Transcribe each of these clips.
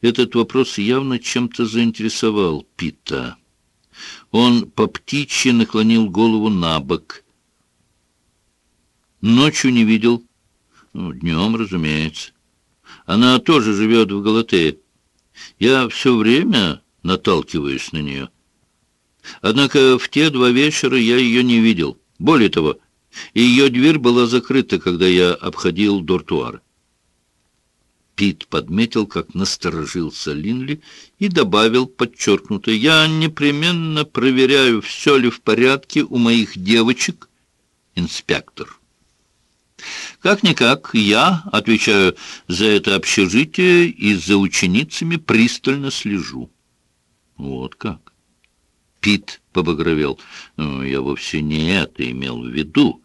Этот вопрос явно чем-то заинтересовал Пита. Он по птичьи наклонил голову на бок. Ночью не видел. Ну, днем, разумеется. Она тоже живет в Галатее. Я все время наталкиваюсь на нее. Однако в те два вечера я ее не видел. Более того, ее дверь была закрыта, когда я обходил дортуар. Пит подметил, как насторожился Линли, и добавил подчеркнуто, «Я непременно проверяю, все ли в порядке у моих девочек, инспектор». Как-никак, я отвечаю за это общежитие и за ученицами пристально слежу. Вот как. Пит побагровел. «Ну, я вовсе не это имел в виду.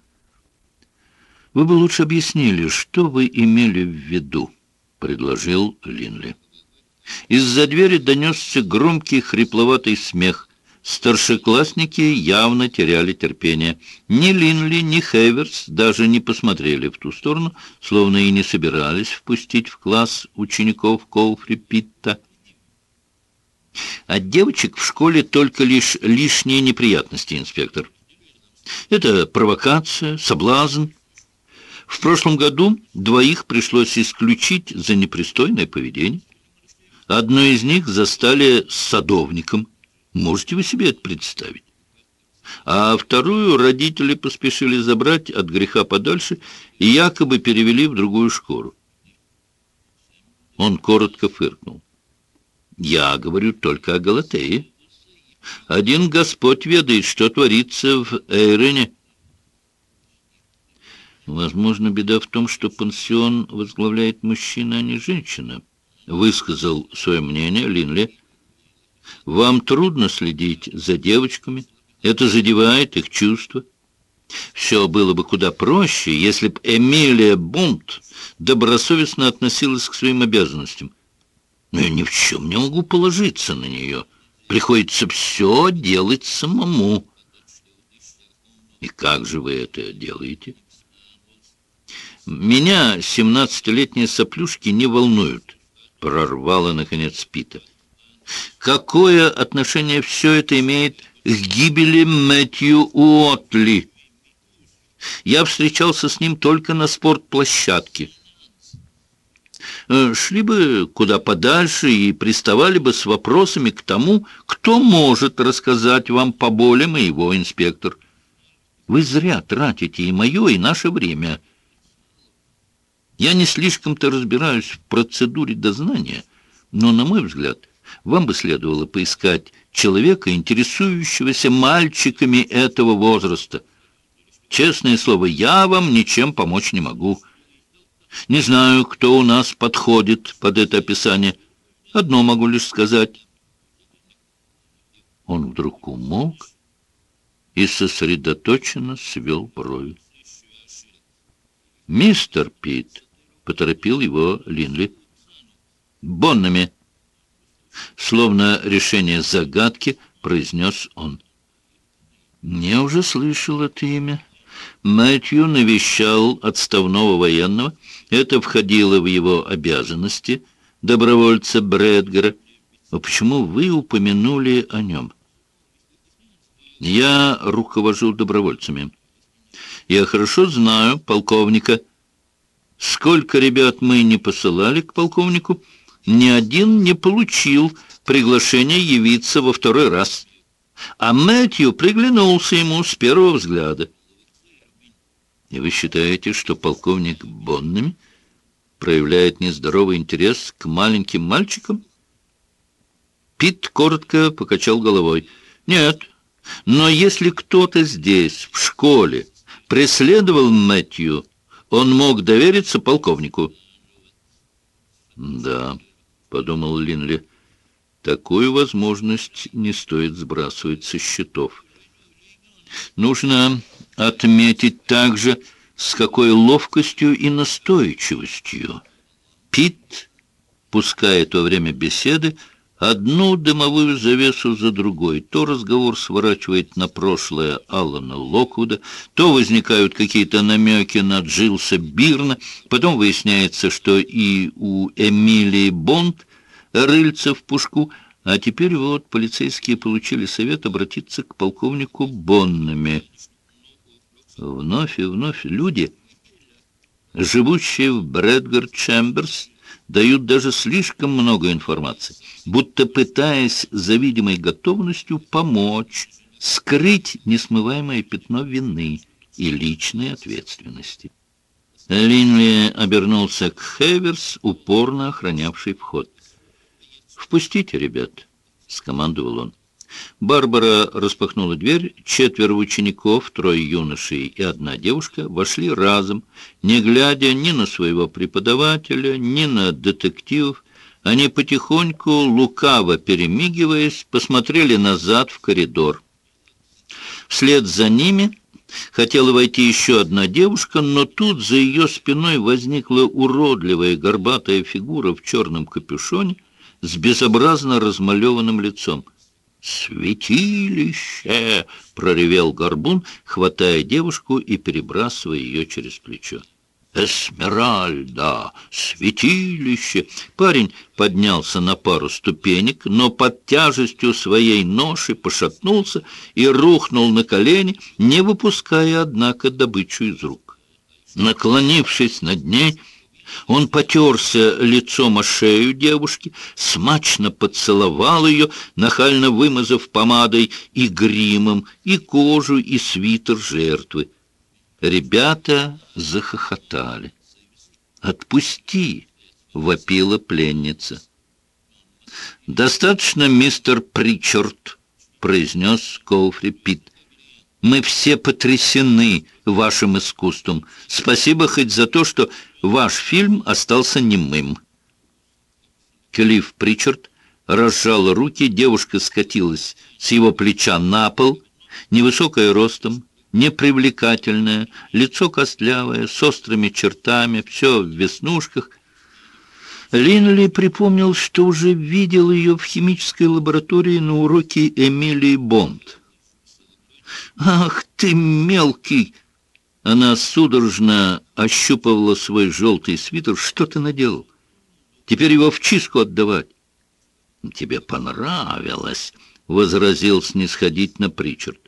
Вы бы лучше объяснили, что вы имели в виду, предложил Линли. Из-за двери донесся громкий хрипловатый смех. Старшеклассники явно теряли терпение. Ни Линли, ни Хеверс даже не посмотрели в ту сторону, словно и не собирались впустить в класс учеников Коуфри Питта. От девочек в школе только лишь лишние неприятности, инспектор. Это провокация, соблазн. В прошлом году двоих пришлось исключить за непристойное поведение. Одну из них застали с садовником – Можете вы себе это представить? А вторую родители поспешили забрать от греха подальше и якобы перевели в другую школу. Он коротко фыркнул. «Я говорю только о Галатее. Один Господь ведает, что творится в Эйрене». «Возможно, беда в том, что пансион возглавляет мужчина, а не женщина», — высказал свое мнение Линли. Вам трудно следить за девочками, это задевает их чувства. Все было бы куда проще, если б Эмилия Бунт добросовестно относилась к своим обязанностям. Но я ни в чем не могу положиться на нее. Приходится все делать самому. И как же вы это делаете? Меня семнадцатилетние соплюшки не волнуют, прорвала, наконец, Пита. Какое отношение все это имеет к гибели Мэтью Уотли? Я встречался с ним только на спортплощадке. Э, шли бы куда подальше и приставали бы с вопросами к тому, кто может рассказать вам поболее моего, инспектор. Вы зря тратите и мое, и наше время. Я не слишком-то разбираюсь в процедуре дознания, но, на мой взгляд, вам бы следовало поискать человека, интересующегося мальчиками этого возраста. Честное слово, я вам ничем помочь не могу. Не знаю, кто у нас подходит под это описание. Одно могу лишь сказать. Он вдруг умолк и сосредоточенно свел брови. «Мистер Пит», — поторопил его Линли, — «боннами». Словно решение загадки, произнес он. «Не уже слышал это имя. Мэтью навещал отставного военного. Это входило в его обязанности, добровольца Брэдгера. Но почему вы упомянули о нем?» «Я руковожу добровольцами. Я хорошо знаю полковника. Сколько ребят мы не посылали к полковнику?» ни один не получил приглашение явиться во второй раз. А Мэтью приглянулся ему с первого взгляда. И вы считаете, что полковник Боннами проявляет нездоровый интерес к маленьким мальчикам? Пит коротко покачал головой. Нет, но если кто-то здесь, в школе, преследовал Мэтью, он мог довериться полковнику. Да подумал Линли. Такую возможность не стоит сбрасывать со счетов. Нужно отметить также, с какой ловкостью и настойчивостью Пит пускает во время беседы одну дымовую завесу за другой. То разговор сворачивает на прошлое Алана Локвуда, то возникают какие-то намеки на Джилса Бирна, потом выясняется, что и у Эмилии Бонд рыльца в пушку, а теперь вот полицейские получили совет обратиться к полковнику Боннами. Вновь и вновь люди, живущие в Брэдгард Чемберс, дают даже слишком много информации, будто пытаясь за видимой готовностью помочь, скрыть несмываемое пятно вины и личной ответственности. Линли обернулся к Хеверс, упорно охранявший вход. «Впустите, ребят», — скомандовал он. Барбара распахнула дверь, четверо учеников, трое юношей и одна девушка вошли разом, не глядя ни на своего преподавателя, ни на детективов. Они потихоньку, лукаво перемигиваясь, посмотрели назад в коридор. Вслед за ними хотела войти еще одна девушка, но тут за ее спиной возникла уродливая горбатая фигура в черном капюшоне с безобразно размалеванным лицом. «Святилище!» — проревел горбун, хватая девушку и перебрасывая ее через плечо. «Эсмеральда! Святилище!» Парень поднялся на пару ступенек, но под тяжестью своей ноши пошатнулся и рухнул на колени, не выпуская, однако, добычу из рук. Наклонившись над ней, он потерся лицом о шею девушки, смачно поцеловал ее, нахально вымазав помадой и гримом, и кожу, и свитер жертвы. Ребята захохотали. «Отпусти!» — вопила пленница. «Достаточно, мистер Причард», — произнес Коуфри Питт. Мы все потрясены вашим искусством. Спасибо хоть за то, что ваш фильм остался немым». Клифф Причард разжал руки, девушка скатилась с его плеча на пол, невысокая ростом, непривлекательная, лицо костлявое, с острыми чертами, все в веснушках. Линли припомнил, что уже видел ее в химической лаборатории на уроке Эмилии Бонд. «Ах ты, мелкий!» Она судорожно ощупывала свой желтый свитер. «Что ты наделал? Теперь его в чистку отдавать!» «Тебе понравилось!» — возразил снисходительно Причард.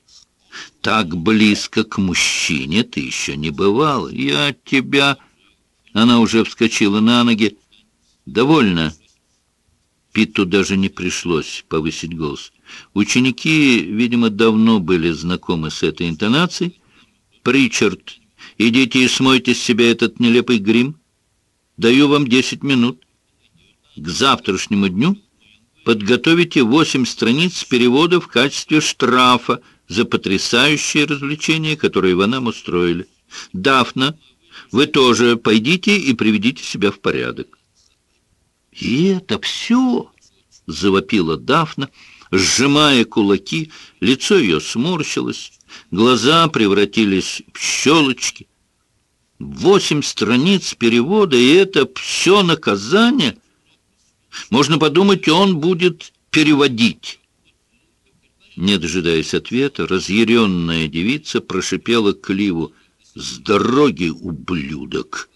«Так близко к мужчине ты еще не бывал. Я тебя...» Она уже вскочила на ноги. «Довольно!» Питту даже не пришлось повысить голос. Ученики, видимо, давно были знакомы с этой интонацией. «Причард, идите и смойте с себя этот нелепый грим. Даю вам десять минут. К завтрашнему дню подготовите восемь страниц перевода в качестве штрафа за потрясающее развлечение, которое вы нам устроили. Дафна, вы тоже пойдите и приведите себя в порядок». «И это все?» — завопила Дафна — Сжимая кулаки, лицо ее сморщилось, глаза превратились в щелочки. Восемь страниц перевода, и это все наказание. Можно подумать, он будет переводить. Не дожидаясь ответа, разъяренная девица прошипела Кливу «С дороги, ублюдок!»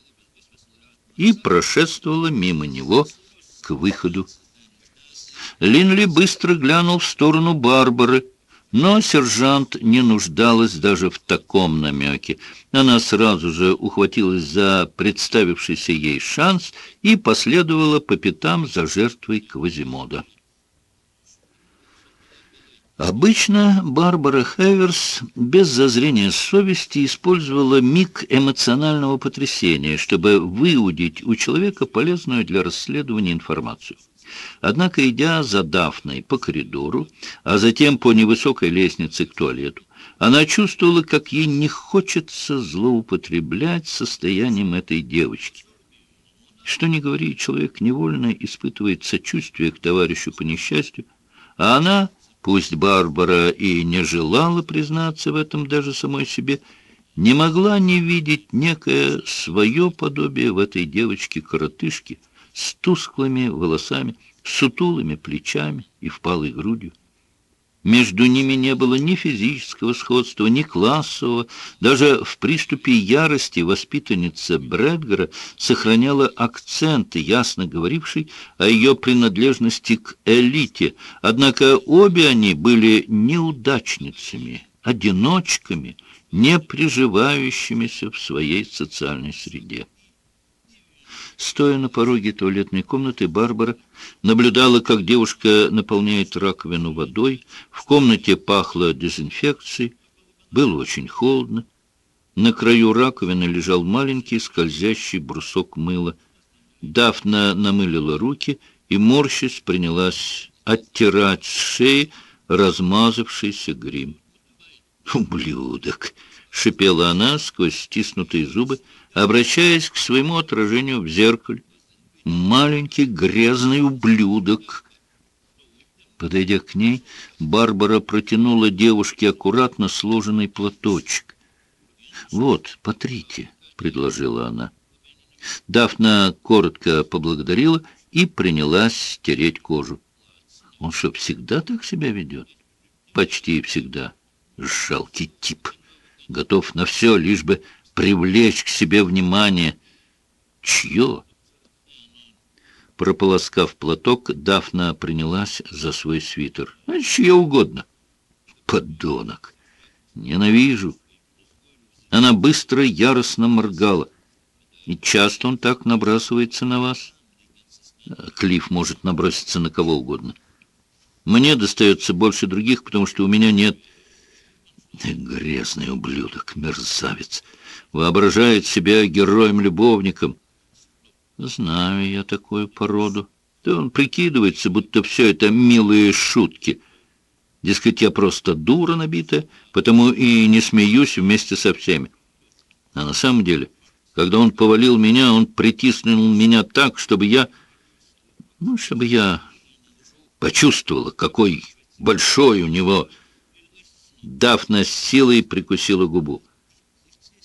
и прошествовала мимо него к выходу Линли быстро глянул в сторону Барбары, но сержант не нуждалась даже в таком намеке. Она сразу же ухватилась за представившийся ей шанс и последовала по пятам за жертвой Квазимода. Обычно Барбара Хеверс без зазрения совести использовала миг эмоционального потрясения, чтобы выудить у человека полезную для расследования информацию. Однако, идя за Дафной по коридору, а затем по невысокой лестнице к туалету, она чувствовала, как ей не хочется злоупотреблять состоянием этой девочки. Что ни говори, человек невольно испытывает сочувствие к товарищу по несчастью, а она, пусть Барбара и не желала признаться в этом даже самой себе, не могла не видеть некое свое подобие в этой девочке-коротышке, с тусклыми волосами, сутулыми плечами и впалой грудью. Между ними не было ни физического сходства, ни классового. Даже в приступе ярости воспитанница Брэдгера сохраняла акцент, ясно говоривший о ее принадлежности к элите. Однако обе они были неудачницами, одиночками, не приживающимися в своей социальной среде. Стоя на пороге туалетной комнаты, Барбара наблюдала, как девушка наполняет раковину водой. В комнате пахло дезинфекцией. Было очень холодно. На краю раковины лежал маленький скользящий брусок мыла. Дафна намылила руки и, морщась, принялась оттирать с шеи размазавшийся грим. «Ублюдок!» — шипела она сквозь стиснутые зубы, обращаясь к своему отражению в зеркале. «Маленький грязный ублюдок!» Подойдя к ней, Барбара протянула девушке аккуратно сложенный платочек. «Вот, потрите», — предложила она. Дафна коротко поблагодарила и принялась стереть кожу. «Он что, всегда так себя ведет?» «Почти всегда. Жалкий тип. Готов на все, лишь бы привлечь к себе внимание. Чье? Прополоскав платок, Дафна принялась за свой свитер. А чье угодно. Подонок. Ненавижу. Она быстро, яростно моргала. И часто он так набрасывается на вас. Клифф может наброситься на кого угодно. Мне достается больше других, потому что у меня нет... Грязный ублюдок, мерзавец воображает себя героем-любовником. Знаю я такую породу. Да он прикидывается, будто все это милые шутки. Дескать, я просто дура набитая, потому и не смеюсь вместе со всеми. А на самом деле, когда он повалил меня, он притиснул меня так, чтобы я... Ну, чтобы я почувствовала, какой большой у него... Дафна с силой прикусила губу.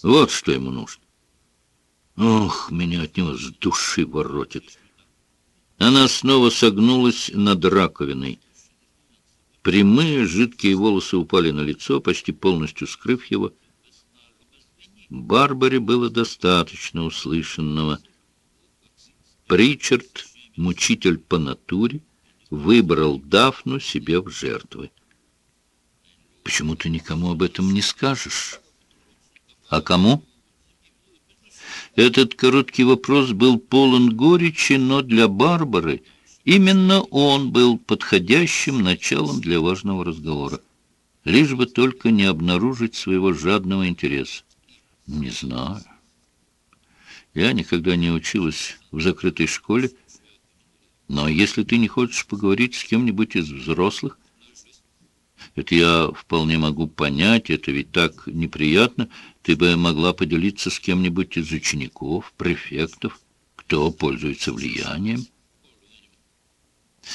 Вот что ему нужно. Ох, меня от него с души воротит. Она снова согнулась над раковиной. Прямые жидкие волосы упали на лицо, почти полностью скрыв его. Барбаре было достаточно услышанного. Причард, мучитель по натуре, выбрал Дафну себе в жертвы. «Почему ты никому об этом не скажешь?» А кому? Этот короткий вопрос был полон горечи, но для Барбары именно он был подходящим началом для важного разговора. Лишь бы только не обнаружить своего жадного интереса. Не знаю. Я никогда не училась в закрытой школе, но если ты не хочешь поговорить с кем-нибудь из взрослых, это я вполне могу понять, это ведь так неприятно. Ты бы могла поделиться с кем-нибудь из учеников, префектов, кто пользуется влиянием.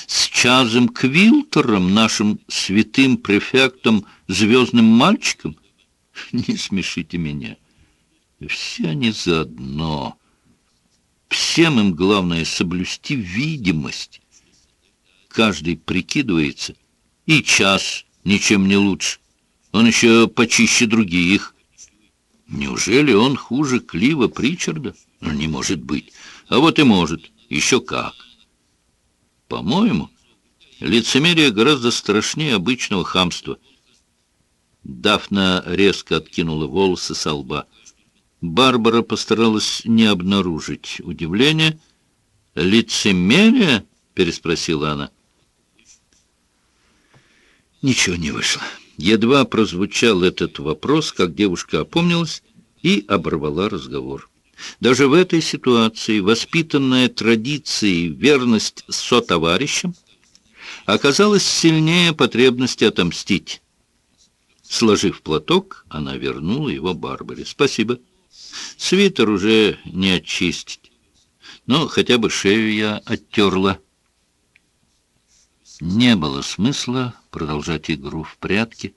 С Чазом Квилтером, нашим святым префектом, звездным мальчиком? Не смешите меня. Все они заодно. Всем им главное соблюсти видимость. Каждый прикидывается, и час ничем не лучше. Он еще почище других. Неужели он хуже Клива Причарда? Ну, не может быть. А вот и может. Еще как. По-моему, лицемерие гораздо страшнее обычного хамства. Дафна резко откинула волосы со лба. Барбара постаралась не обнаружить удивления. «Лицемерие?» — переспросила она. Ничего не вышло. Едва прозвучал этот вопрос, как девушка опомнилась и оборвала разговор. Даже в этой ситуации воспитанная традицией верность сотоварищам оказалась сильнее потребности отомстить. Сложив платок, она вернула его Барбаре. «Спасибо. Свитер уже не очистить. Но хотя бы шею я оттерла». Не было смысла продолжать игру в прятки.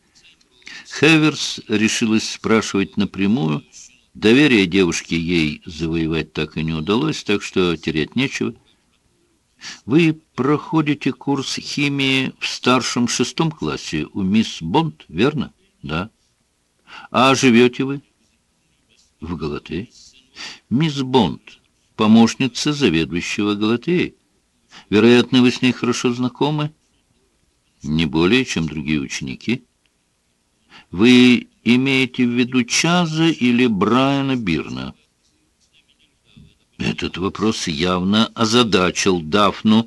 Хеверс решилась спрашивать напрямую. Доверие девушки ей завоевать так и не удалось, так что терять нечего. Вы проходите курс химии в старшем шестом классе у мисс Бонд, верно? Да. А живете вы? В Галатее. Мисс Бонд, помощница заведующего Галатеи. Вероятно, вы с ней хорошо знакомы? Не более, чем другие ученики. Вы имеете в виду Чаза или Брайана Бирна? Этот вопрос явно озадачил Дафну.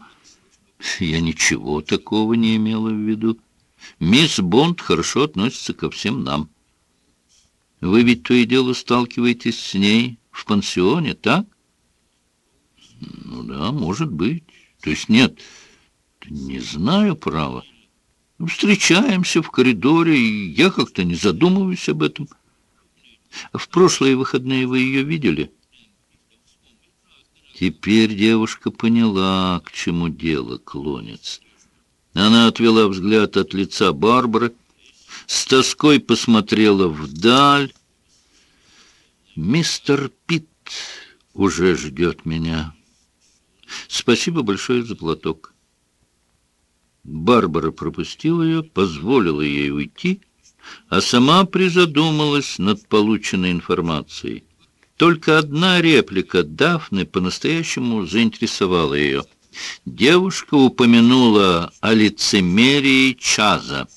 Я ничего такого не имела в виду. Мисс Бонд хорошо относится ко всем нам. Вы ведь то и дело сталкиваетесь с ней в пансионе, так? Ну да, может быть. То есть нет, не знаю, право. Встречаемся в коридоре, и я как-то не задумываюсь об этом. В прошлые выходные вы ее видели? Теперь девушка поняла, к чему дело клонится. Она отвела взгляд от лица Барбары, с тоской посмотрела вдаль. «Мистер Питт уже ждет меня. Спасибо большое за платок». Барбара пропустила ее, позволила ей уйти, а сама призадумалась над полученной информацией. Только одна реплика Дафны по-настоящему заинтересовала ее. Девушка упомянула о лицемерии Чаза.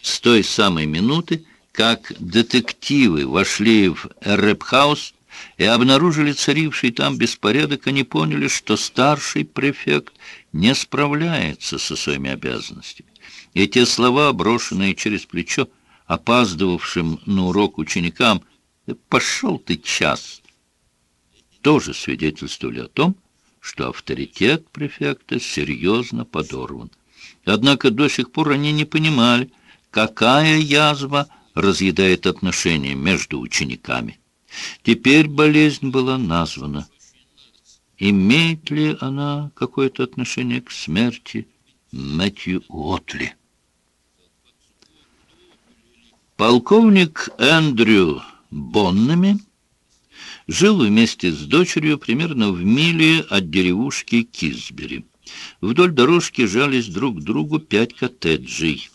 С той самой минуты, как детективы вошли в Рэпхаус и обнаружили царивший там беспорядок, они поняли, что старший префект не справляется со своими обязанностями. И те слова, брошенные через плечо, опаздывавшим на урок ученикам, «Пошел ты час!» тоже свидетельствовали о том, что авторитет префекта серьезно подорван. Однако до сих пор они не понимали, какая язва разъедает отношения между учениками. Теперь болезнь была названа. Имеет ли она какое-то отношение к смерти Мэтью Уотли? Полковник Эндрю Боннами жил вместе с дочерью примерно в миле от деревушки Кизбери. Вдоль дорожки жались друг к другу пять коттеджей.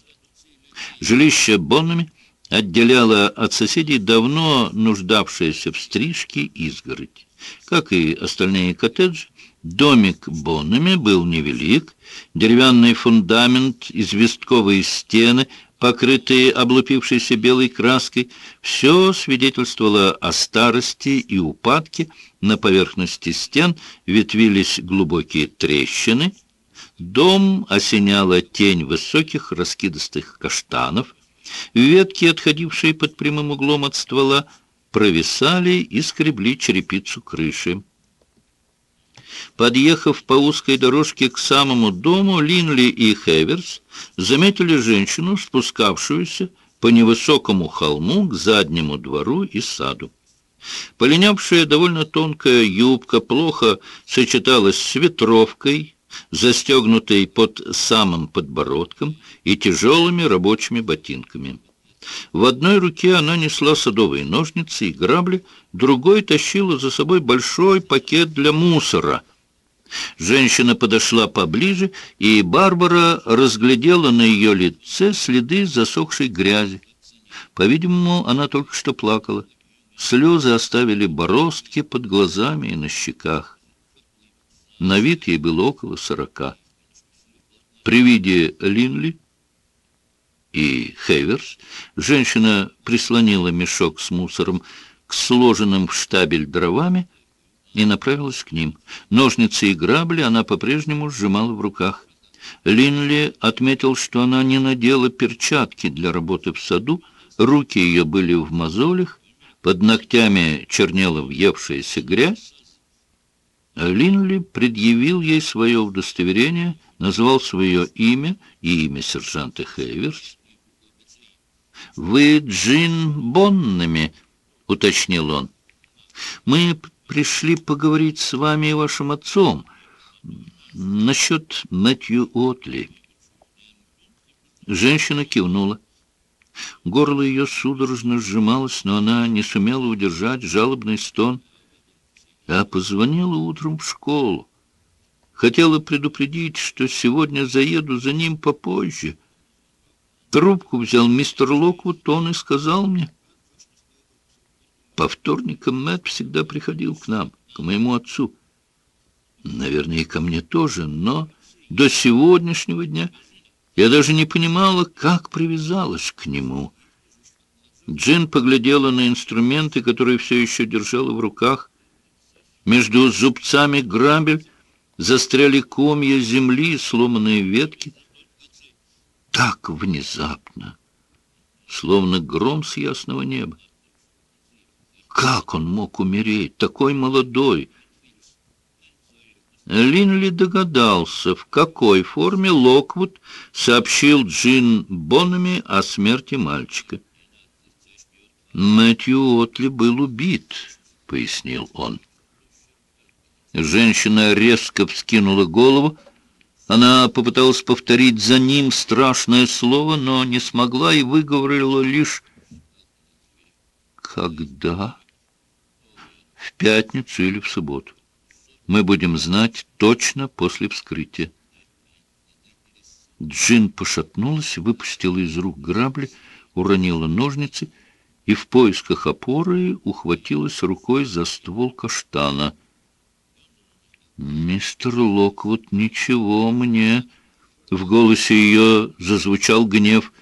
Жилище Боннами отделяло от соседей давно нуждавшееся в стрижке изгородь. Как и остальные коттеджи, домик Боннами был невелик, деревянный фундамент, известковые стены — покрытые облупившейся белой краской, все свидетельствовало о старости и упадке, на поверхности стен ветвились глубокие трещины, дом осеняла тень высоких раскидистых каштанов, ветки, отходившие под прямым углом от ствола, провисали и скребли черепицу крыши. Подъехав по узкой дорожке к самому дому, Линли и Хеверс заметили женщину, спускавшуюся по невысокому холму к заднему двору и саду. Полинявшая довольно тонкая юбка плохо сочеталась с ветровкой, застегнутой под самым подбородком и тяжелыми рабочими ботинками. В одной руке она несла садовые ножницы и грабли, другой тащила за собой большой пакет для мусора — Женщина подошла поближе, и Барбара разглядела на ее лице следы засохшей грязи. По-видимому, она только что плакала. Слезы оставили бороздки под глазами и на щеках. На вид ей было около сорока. При виде Линли и Хейверс женщина прислонила мешок с мусором к сложенным в штабель дровами, и направилась к ним. Ножницы и грабли она по-прежнему сжимала в руках. Линли отметил, что она не надела перчатки для работы в саду, руки ее были в мозолях, под ногтями чернела въевшаяся грязь. Линли предъявил ей свое удостоверение, назвал свое имя и имя сержанта Хейверс. «Вы Джин Боннами», — уточнил он. «Мы пришли поговорить с вами и вашим отцом насчет Мэтью Отли». Женщина кивнула. Горло ее судорожно сжималось, но она не сумела удержать жалобный стон. Я позвонила утром в школу. Хотела предупредить, что сегодня заеду за ним попозже. Трубку взял мистер Локвуд, он и сказал мне. По вторникам Мэтт всегда приходил к нам, к моему отцу. Наверное, и ко мне тоже, но до сегодняшнего дня я даже не понимала, как привязалась к нему. Джин поглядела на инструменты, которые все еще держала в руках. Между зубцами грабель застряли комья земли, сломанные ветки. Так внезапно, словно гром с ясного неба. Как он мог умереть, такой молодой? Линли догадался, в какой форме Локвуд сообщил Джин Бонами о смерти мальчика. «Мэтью Отли был убит», — пояснил он. Женщина резко вскинула голову. Она попыталась повторить за ним страшное слово, но не смогла и выговорила лишь «Когда?» «В пятницу или в субботу. Мы будем знать точно после вскрытия». Джин пошатнулась, выпустила из рук грабли, уронила ножницы и в поисках опоры ухватилась рукой за ствол каштана — «Мистер Локвуд, ничего мне...» В голосе ее зазвучал гнев.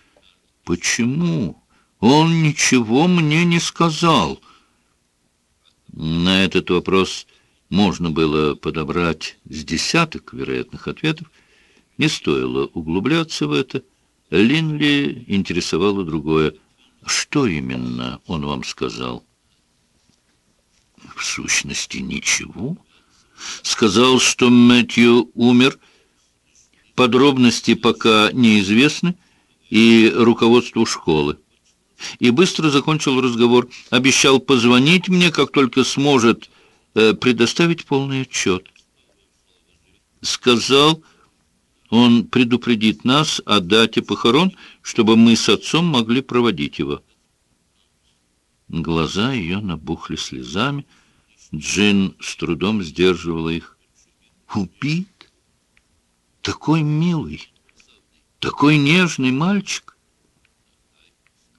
«Почему? Он ничего мне не сказал». На этот вопрос можно было подобрать с десяток вероятных ответов. Не стоило углубляться в это. Линли интересовало другое. Что именно он вам сказал? В сущности, ничего сказал, что Мэтью умер. Подробности пока неизвестны и руководству школы. И быстро закончил разговор. Обещал позвонить мне, как только сможет э, предоставить полный отчет. Сказал, он предупредит нас о дате похорон, чтобы мы с отцом могли проводить его. Глаза ее набухли слезами. Джин с трудом сдерживала их. «Убит? Такой милый, такой нежный мальчик!»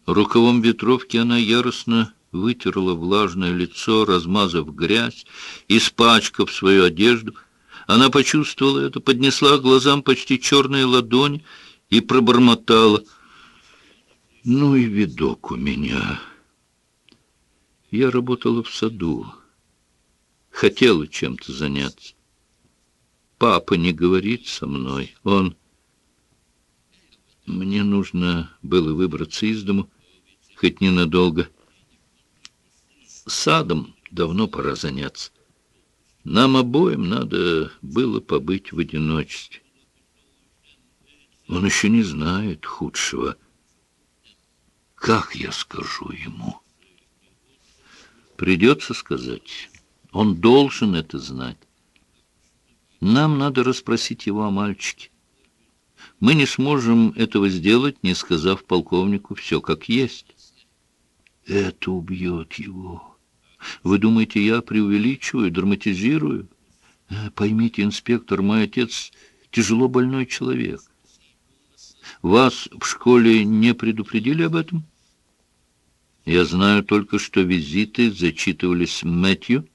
Рукавом ветровки она яростно вытерла влажное лицо, размазав грязь, испачкав свою одежду. Она почувствовала это, поднесла глазам почти черные ладони и пробормотала. «Ну и видок у меня!» Я работала в саду хотела чем-то заняться. Папа не говорит со мной. Он... Мне нужно было выбраться из дому, хоть ненадолго. Садом давно пора заняться. Нам обоим надо было побыть в одиночестве. Он еще не знает худшего. Как я скажу ему? Придется сказать... Он должен это знать. Нам надо расспросить его о мальчике. Мы не сможем этого сделать, не сказав полковнику все как есть. Это убьет его. Вы думаете, я преувеличиваю, драматизирую? Э, поймите, инспектор, мой отец тяжело больной человек. Вас в школе не предупредили об этом? Я знаю только, что визиты зачитывались Мэтью,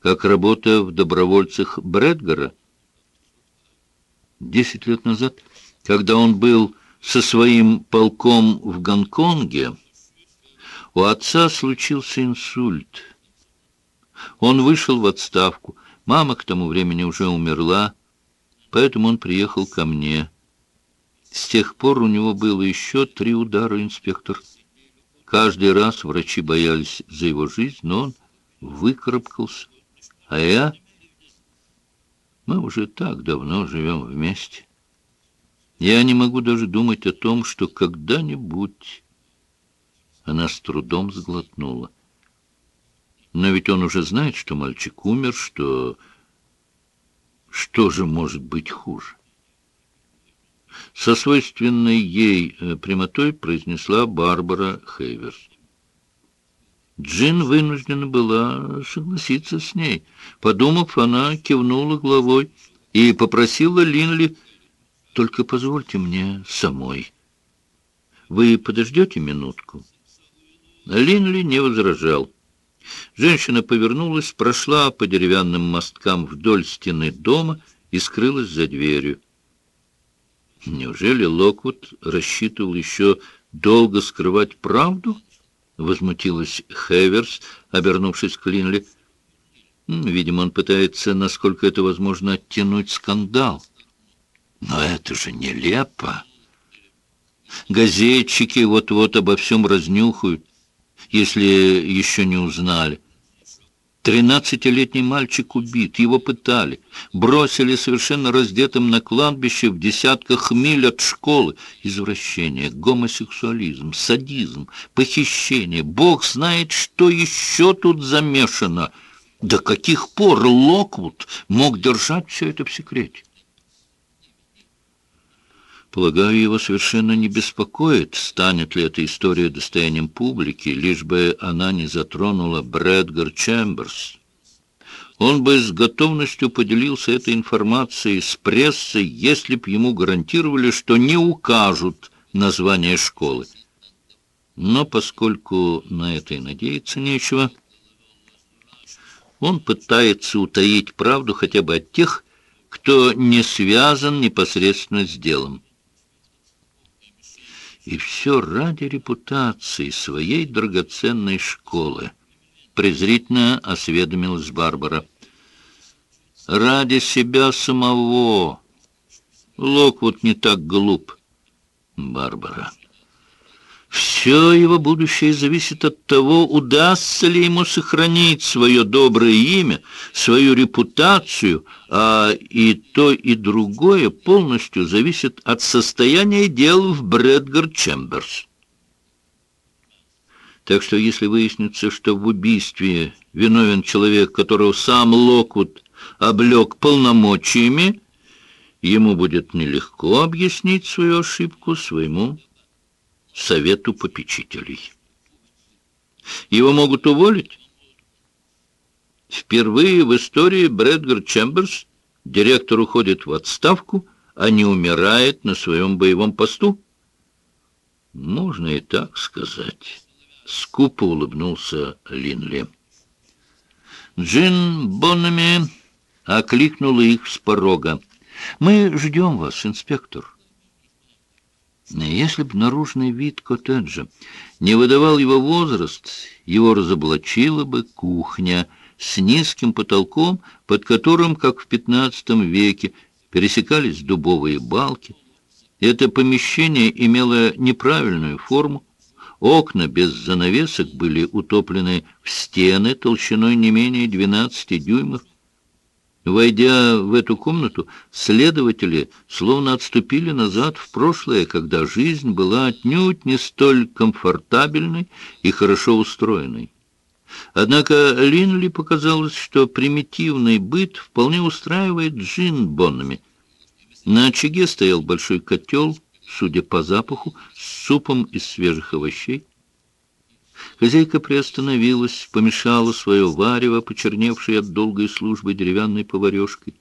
как работа в добровольцах Брэдгара. Десять лет назад, когда он был со своим полком в Гонконге, у отца случился инсульт. Он вышел в отставку. Мама к тому времени уже умерла, поэтому он приехал ко мне. С тех пор у него было еще три удара, инспектор. Каждый раз врачи боялись за его жизнь, но он выкарабкался. А я... Мы уже так давно живем вместе. Я не могу даже думать о том, что когда-нибудь... Она с трудом сглотнула. Но ведь он уже знает, что мальчик умер, что... Что же может быть хуже? Со свойственной ей э, прямотой произнесла Барбара Хейверс. Джин вынуждена была согласиться с ней. Подумав, она кивнула головой и попросила Линли, «Только позвольте мне самой. Вы подождете минутку?» Линли не возражал. Женщина повернулась, прошла по деревянным мосткам вдоль стены дома и скрылась за дверью. Неужели Локвуд рассчитывал еще долго скрывать правду? Возмутилась Хеверс, обернувшись к Линли. Видимо, он пытается, насколько это возможно, оттянуть скандал. Но это же нелепо. Газетчики вот-вот обо всем разнюхают, если еще не узнали. Тринадцатилетний мальчик убит, его пытали, бросили совершенно раздетым на кладбище в десятках миль от школы. Извращение, гомосексуализм, садизм, похищение. Бог знает, что еще тут замешано. До каких пор Локвуд мог держать все это в секрете? Полагаю, его совершенно не беспокоит, станет ли эта история достоянием публики, лишь бы она не затронула Брэдгар Чемберс. Он бы с готовностью поделился этой информацией с прессой, если б ему гарантировали, что не укажут название школы. Но поскольку на это и надеяться нечего, он пытается утаить правду хотя бы от тех, кто не связан непосредственно с делом. И все ради репутации своей драгоценной школы. Презрительно осведомилась Барбара. Ради себя самого. Локвуд не так глуп. Барбара. Все его будущее зависит от того, удастся ли ему сохранить свое доброе имя, свою репутацию, а и то, и другое полностью зависит от состояния дел в Брэдгар Чемберс. Так что если выяснится, что в убийстве виновен человек, которого сам Локвуд облег полномочиями, ему будет нелегко объяснить свою ошибку своему совету попечителей. Его могут уволить? Впервые в истории Брэдгар Чемберс директор уходит в отставку, а не умирает на своем боевом посту? Можно и так сказать. Скупо улыбнулся Линли. Джин Боннами окликнула их с порога. «Мы ждем вас, инспектор». Если б наружный вид коттеджа не выдавал его возраст, его разоблачила бы кухня с низким потолком, под которым, как в XV веке, пересекались дубовые балки. Это помещение имело неправильную форму. Окна без занавесок были утоплены в стены толщиной не менее 12 дюймов. Войдя в эту комнату, следователи словно отступили назад в прошлое, когда жизнь была отнюдь не столь комфортабельной и хорошо устроенной. Однако Линли показалось, что примитивный быт вполне устраивает Джин Боннами. На очаге стоял большой котел, судя по запаху, с супом из свежих овощей. Хозяйка приостановилась, помешала свое варево, почерневшее от долгой службы деревянной поварешкой,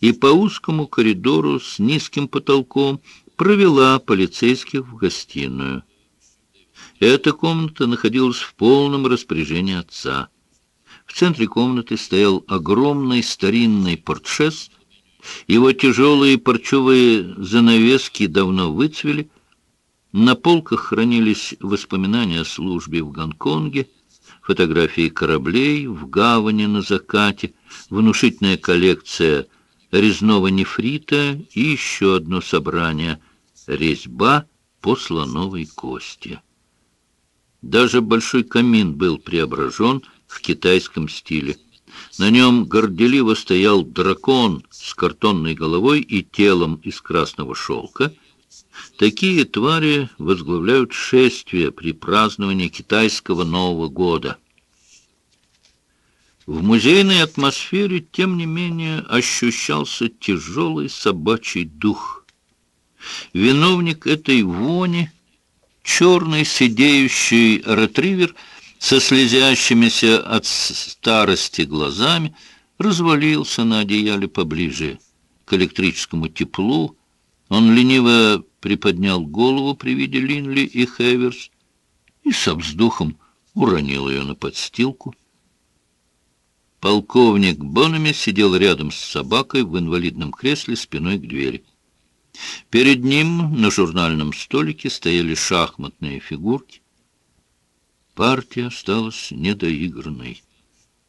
и по узкому коридору с низким потолком провела полицейских в гостиную. Эта комната находилась в полном распоряжении отца. В центре комнаты стоял огромный старинный портшес. Его тяжелые парчевые занавески давно выцвели, на полках хранились воспоминания о службе в Гонконге, фотографии кораблей в гавани на закате, внушительная коллекция резного нефрита и еще одно собрание — резьба по слоновой кости. Даже большой камин был преображен в китайском стиле. На нем горделиво стоял дракон с картонной головой и телом из красного шелка — Такие твари возглавляют шествие при праздновании китайского Нового года. В музейной атмосфере, тем не менее, ощущался тяжелый собачий дух. Виновник этой вони, черный сидеющий ретривер, со слезящимися от старости глазами, развалился на одеяле поближе к электрическому теплу. Он лениво приподнял голову при виде Линли и Хеверс и со вздохом уронил ее на подстилку. Полковник Бонами сидел рядом с собакой в инвалидном кресле спиной к двери. Перед ним на журнальном столике стояли шахматные фигурки. Партия осталась недоигранной.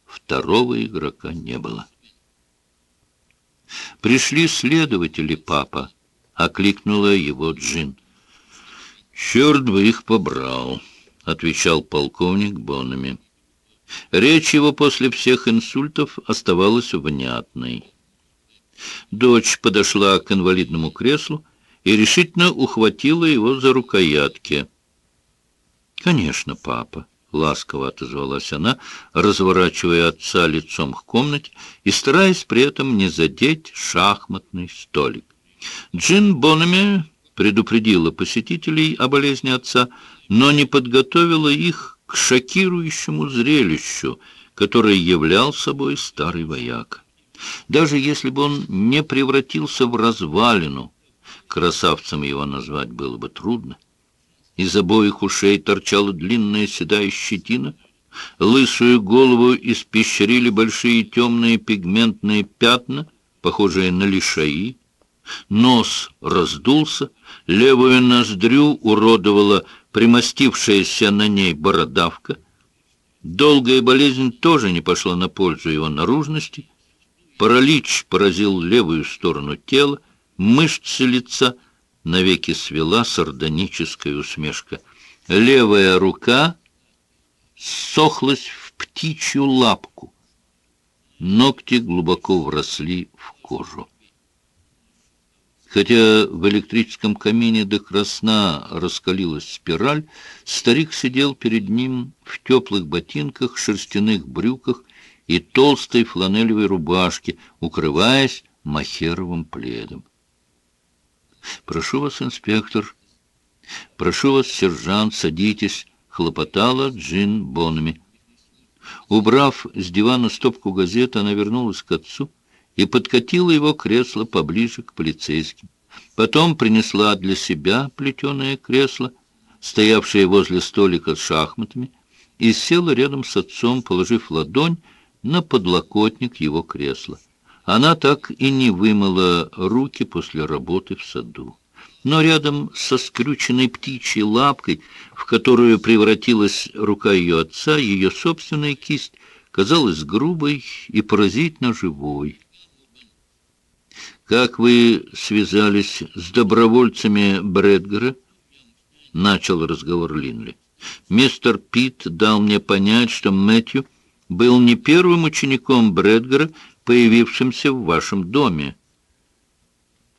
Второго игрока не было. «Пришли следователи, папа», — окликнула его Джин. «Черт бы их побрал», — отвечал полковник Бонами. Речь его после всех инсультов оставалась внятной. Дочь подошла к инвалидному креслу и решительно ухватила его за рукоятки. «Конечно, папа», — ласково отозвалась она, разворачивая отца лицом к комнате и стараясь при этом не задеть шахматный столик. Джин Бонами предупредила посетителей о болезни отца, но не подготовила их к шокирующему зрелищу, которое являл собой старый вояк. Даже если бы он не превратился в развалину, красавцем его назвать было бы трудно. Из обоих ушей торчала длинная седая щетина, лысую голову испещрили большие темные пигментные пятна, похожие на лишаи, нос раздулся, левую ноздрю уродовала примостившаяся на ней бородавка. Долгая болезнь тоже не пошла на пользу его наружности. Паралич поразил левую сторону тела, мышцы лица навеки свела сардоническая усмешка. Левая рука сохлась в птичью лапку. Ногти глубоко вросли в кожу. Хотя в электрическом камине до красна раскалилась спираль, старик сидел перед ним в теплых ботинках, шерстяных брюках и толстой фланелевой рубашке, укрываясь махеровым пледом. «Прошу вас, инспектор. Прошу вас, сержант, садитесь», — хлопотала Джин Бонами. Убрав с дивана стопку газет, она вернулась к отцу и подкатила его кресло поближе к полицейским. Потом принесла для себя плетеное кресло, стоявшее возле столика с шахматами, и села рядом с отцом, положив ладонь на подлокотник его кресла. Она так и не вымыла руки после работы в саду. Но рядом со скрюченной птичьей лапкой, в которую превратилась рука ее отца, ее собственная кисть казалась грубой и поразительно живой. «Как вы связались с добровольцами Брэдгера?» — начал разговор Линли. «Мистер Питт дал мне понять, что Мэтью был не первым учеником Брэдгера, появившимся в вашем доме».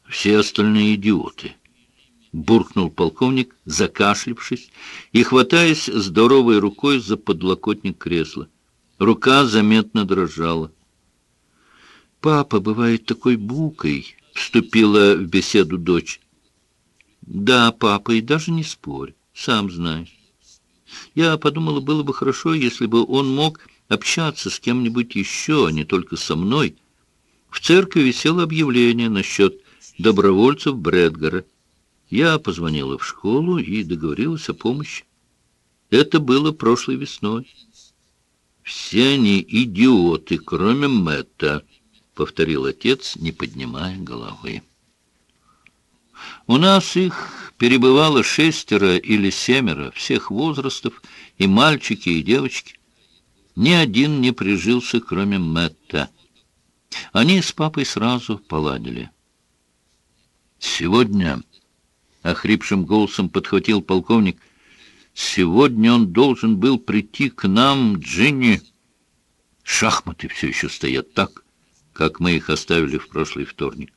«Все остальные идиоты», — буркнул полковник, закашлившись и хватаясь здоровой рукой за подлокотник кресла. Рука заметно дрожала. «Папа бывает такой букой», — вступила в беседу дочь. «Да, папа, и даже не спорь, сам знаешь. Я подумала, было бы хорошо, если бы он мог общаться с кем-нибудь еще, а не только со мной. В церкви висело объявление насчет добровольцев Брэдгара. Я позвонила в школу и договорилась о помощи. Это было прошлой весной. Все они идиоты, кроме Мэтта повторил отец, не поднимая головы. У нас их перебывало шестеро или семеро, всех возрастов, и мальчики, и девочки. Ни один не прижился, кроме Мэтта. Они с папой сразу поладили. «Сегодня», — охрипшим голосом подхватил полковник, — «сегодня он должен был прийти к нам, Джинни. Шахматы все еще стоят так» как мы их оставили в прошлый вторник.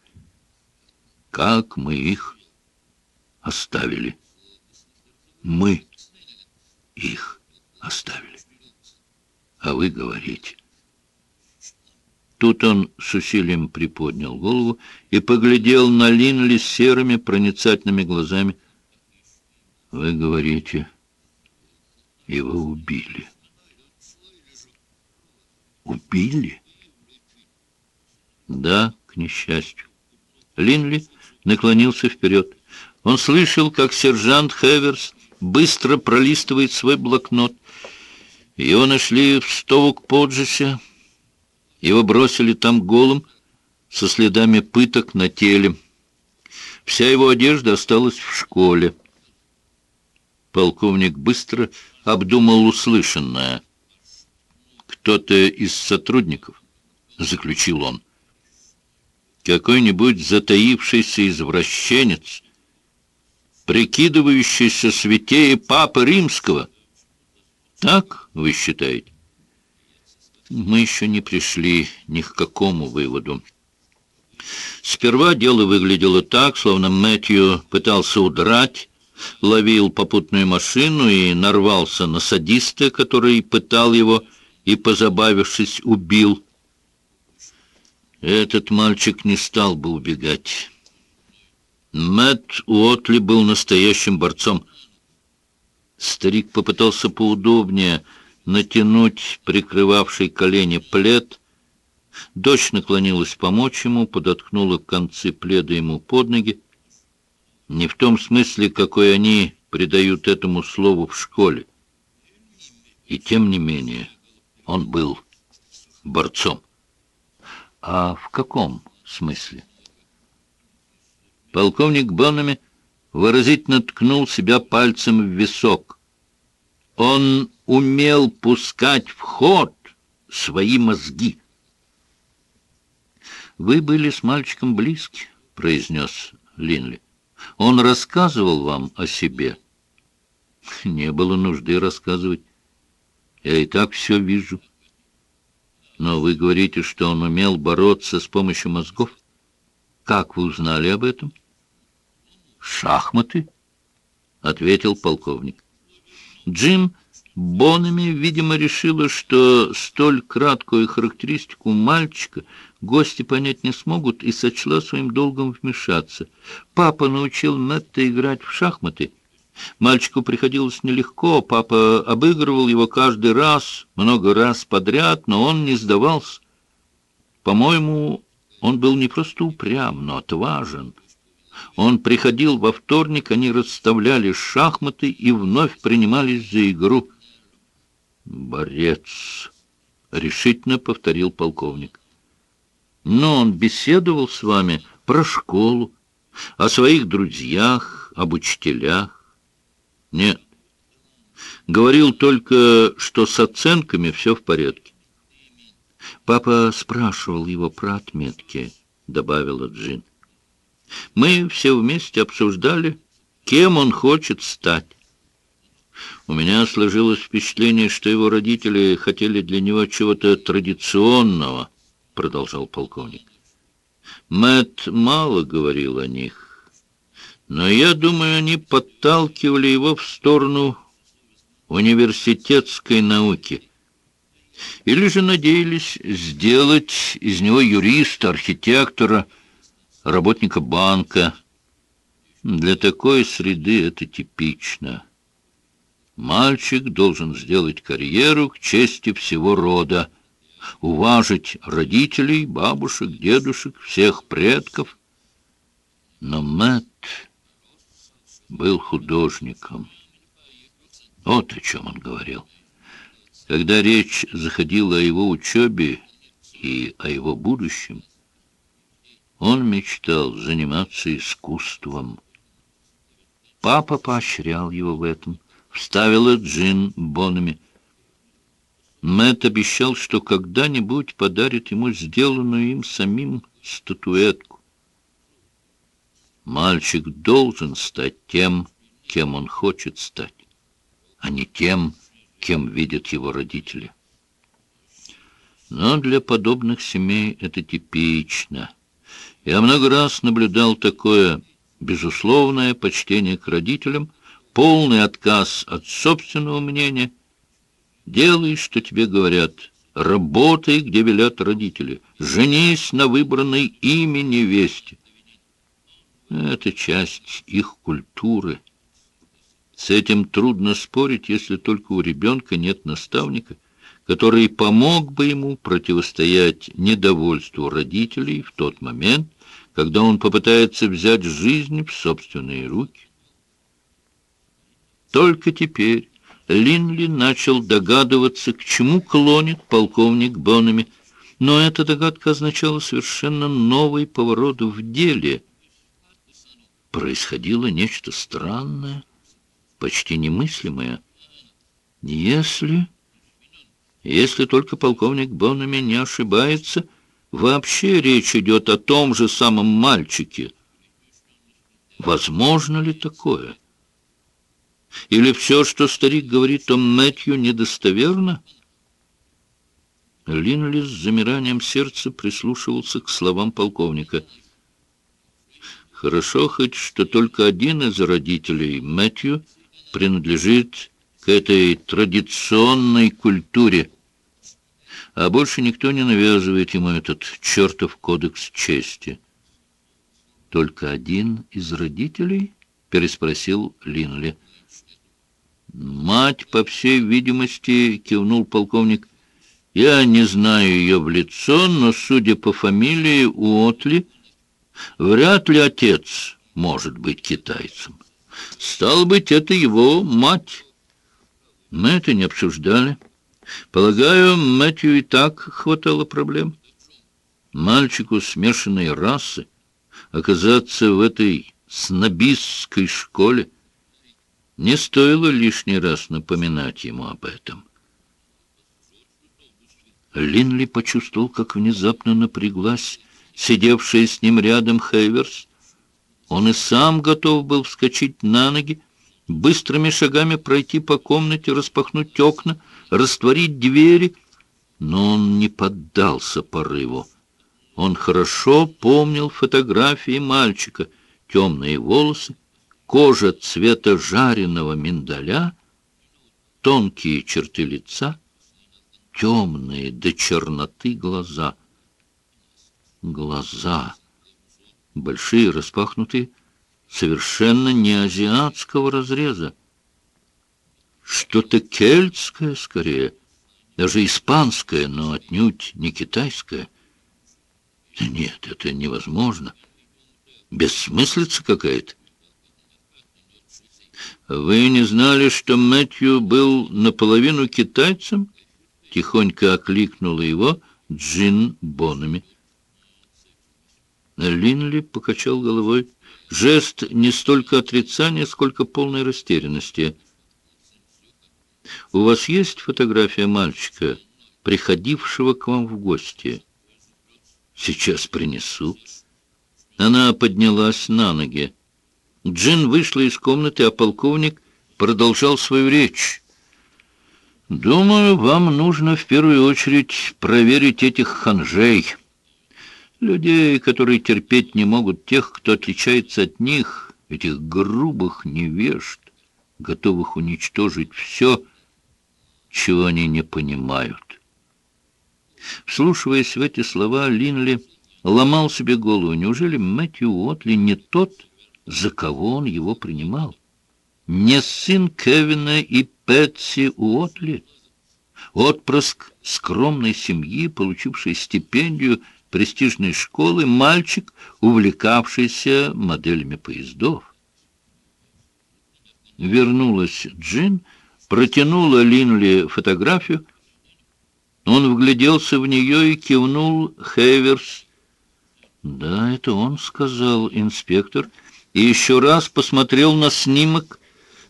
Как мы их оставили. Мы их оставили. А вы говорите. Тут он с усилием приподнял голову и поглядел на Линли серыми проницательными глазами. Вы говорите, его убили. убили? Да, к несчастью. Линли наклонился вперед. Он слышал, как сержант Хеверс быстро пролистывает свой блокнот. Его нашли в Стоук-Поджесе. Его бросили там голым, со следами пыток на теле. Вся его одежда осталась в школе. Полковник быстро обдумал услышанное. «Кто-то из сотрудников?» — заключил он. «Какой-нибудь затаившийся извращенец, прикидывающийся святее Папы Римского. Так вы считаете?» «Мы еще не пришли ни к какому выводу». Сперва дело выглядело так, словно Мэтью пытался удрать, ловил попутную машину и нарвался на садиста, который пытал его и, позабавившись, убил. Этот мальчик не стал бы убегать. Мэтт Уотли был настоящим борцом. Старик попытался поудобнее натянуть прикрывавший колени плед. Дочь наклонилась помочь ему, подоткнула концы пледа ему под ноги. Не в том смысле, какой они придают этому слову в школе. И тем не менее он был борцом. А в каком смысле? Полковник Боннами выразительно ткнул себя пальцем в висок. Он умел пускать в ход свои мозги. «Вы были с мальчиком близки», — произнес Линли. Он рассказывал вам о себе? Не было нужды рассказывать. Я и так все вижу. Но вы говорите, что он умел бороться с помощью мозгов? Как вы узнали об этом? Шахматы, — ответил полковник. Джим Бонами, видимо, решила, что столь краткую характеристику мальчика гости понять не смогут, и сочла своим долгом вмешаться. Папа научил Мэтта играть в шахматы. Мальчику приходилось нелегко, папа обыгрывал его каждый раз, много раз подряд, но он не сдавался. По-моему, он был не просто упрям, но отважен. Он приходил во вторник, они расставляли шахматы и вновь принимались за игру. «Борец», — решительно повторил полковник. Но он беседовал с вами про школу, о своих друзьях, об учителях. Нет. Говорил только, что с оценками все в порядке. Папа спрашивал его про отметки, добавила Джин. Мы все вместе обсуждали, кем он хочет стать. У меня сложилось впечатление, что его родители хотели для него чего-то традиционного — продолжал полковник. Мэт мало говорил о них, но я думаю, они подталкивали его в сторону университетской науки. Или же надеялись сделать из него юриста, архитектора, работника банка. Для такой среды это типично. Мальчик должен сделать карьеру к чести всего рода, уважить родителей, бабушек, дедушек, всех предков. Но Мэтт был художником. Вот о чем он говорил. Когда речь заходила о его учебе и о его будущем, он мечтал заниматься искусством. Папа поощрял его в этом, вставила Джин Бонами — Мэтт обещал, что когда-нибудь подарит ему сделанную им самим статуэтку. Мальчик должен стать тем, кем он хочет стать, а не тем, кем видят его родители. Но для подобных семей это типично. Я много раз наблюдал такое безусловное почтение к родителям, полный отказ от собственного мнения — Делай, что тебе говорят. Работай, где велят родители. Женись на выбранной ими невесте. Это часть их культуры. С этим трудно спорить, если только у ребенка нет наставника, который помог бы ему противостоять недовольству родителей в тот момент, когда он попытается взять жизнь в собственные руки. Только теперь Линли начал догадываться, к чему клонит полковник Бонами, но эта догадка означала совершенно новый поворот в деле. Происходило нечто странное, почти немыслимое. Если... Если только полковник Бонами не ошибается, вообще речь идет о том же самом мальчике. Возможно ли такое? Или все, что старик говорит о Мэтью, недостоверно? Линли с замиранием сердца прислушивался к словам полковника. Хорошо хоть, что только один из родителей Мэтью принадлежит к этой традиционной культуре, а больше никто не навязывает ему этот чертов кодекс чести. «Только один из родителей?» — переспросил Линли. «Мать, по всей видимости, — кивнул полковник, — я не знаю ее в лицо, но, судя по фамилии Уотли, вряд ли отец может быть китайцем. Стало быть, это его мать». Мы это не обсуждали. Полагаю, Мэтью и так хватало проблем. Мальчику смешанной расы оказаться в этой снобистской школе не стоило лишний раз напоминать ему об этом. Линли почувствовал, как внезапно напряглась сидевшая с ним рядом Хейверс. Он и сам готов был вскочить на ноги, быстрыми шагами пройти по комнате, распахнуть окна, растворить двери, но он не поддался порыву. Он хорошо помнил фотографии мальчика, темные волосы, кожа цвета жареного миндаля, тонкие черты лица, темные до черноты глаза. Глаза, большие, распахнутые, совершенно не азиатского разреза. Что-то кельтское скорее, даже испанское, но отнюдь не китайское. нет, это невозможно. Бессмыслица какая-то. «Вы не знали, что Мэтью был наполовину китайцем?» Тихонько окликнула его Джин Бонами. Линли покачал головой. Жест не столько отрицания, сколько полной растерянности. «У вас есть фотография мальчика, приходившего к вам в гости?» «Сейчас принесу». Она поднялась на ноги. Джин вышла из комнаты, а полковник продолжал свою речь. «Думаю, вам нужно в первую очередь проверить этих ханжей». Людей, которые терпеть не могут тех, кто отличается от них, этих грубых невежд, готовых уничтожить все, чего они не понимают. Вслушиваясь в эти слова, Линли ломал себе голову. Неужели Мэтью Уотли не тот, за кого он его принимал? Не сын Кевина и Пэтси Уотли? Отпрыск скромной семьи, получивший стипендию престижной школы мальчик, увлекавшийся моделями поездов. Вернулась Джин, протянула Линли фотографию. Он вгляделся в нее и кивнул Хейверс. «Да, это он», — сказал инспектор, и еще раз посмотрел на снимок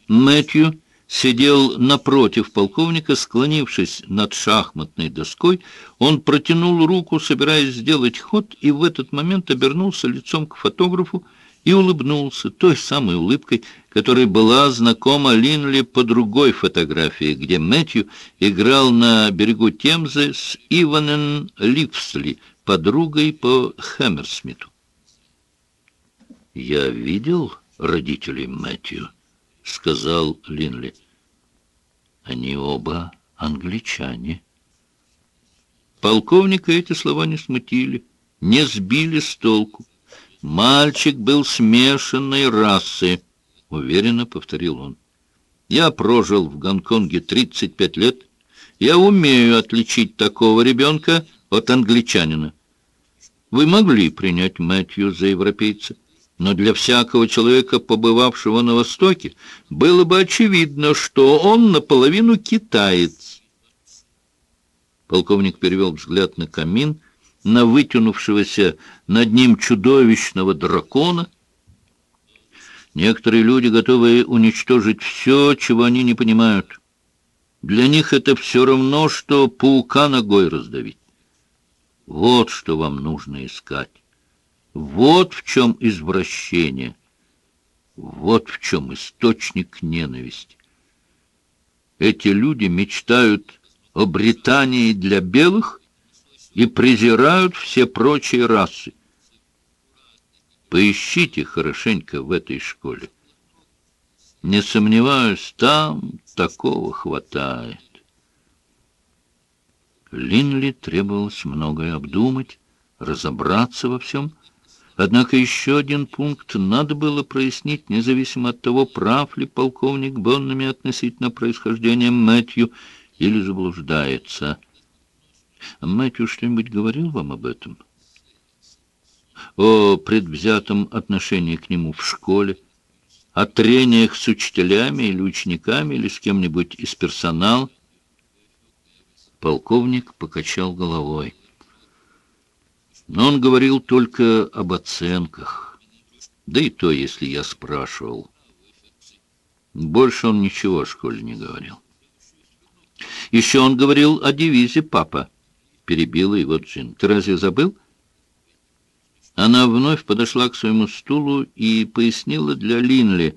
Мэтью, сидел напротив полковника, склонившись над шахматной доской. Он протянул руку, собираясь сделать ход, и в этот момент обернулся лицом к фотографу и улыбнулся той самой улыбкой, которая была знакома Линли по другой фотографии, где Мэтью играл на берегу Темзы с Иванен Ливсли, подругой по Хэмерсмиту. «Я видел родителей Мэтью», — сказал Линли. «Они оба англичане». Полковника эти слова не смутили, не сбили с толку. «Мальчик был смешанной расы», — уверенно повторил он. «Я прожил в Гонконге 35 лет Я умею отличить такого ребенка от англичанина. Вы могли принять Мэтью за европейца, но для всякого человека, побывавшего на Востоке, было бы очевидно, что он наполовину китаец. Полковник перевел взгляд на камин, на вытянувшегося над ним чудовищного дракона. Некоторые люди готовы уничтожить все, чего они не понимают. Для них это все равно, что паука ногой раздавить. Вот что вам нужно искать. Вот в чем извращение. Вот в чем источник ненависти. Эти люди мечтают о Британии для белых и презирают все прочие расы. Поищите хорошенько в этой школе. Не сомневаюсь, там такого хватает. Линли требовалось многое обдумать, разобраться во всем. Однако еще один пункт надо было прояснить, независимо от того, прав ли полковник Боннами относительно происхождения Мэтью или заблуждается. Мэтью что-нибудь говорил вам об этом? О предвзятом отношении к нему в школе, о трениях с учителями или учениками, или с кем-нибудь из персонала? Полковник покачал головой. Но он говорил только об оценках. Да и то, если я спрашивал. Больше он ничего о школе не говорил. Еще он говорил о девизе «Папа», — перебила его Джин. «Ты разве забыл?» Она вновь подошла к своему стулу и пояснила для Линли.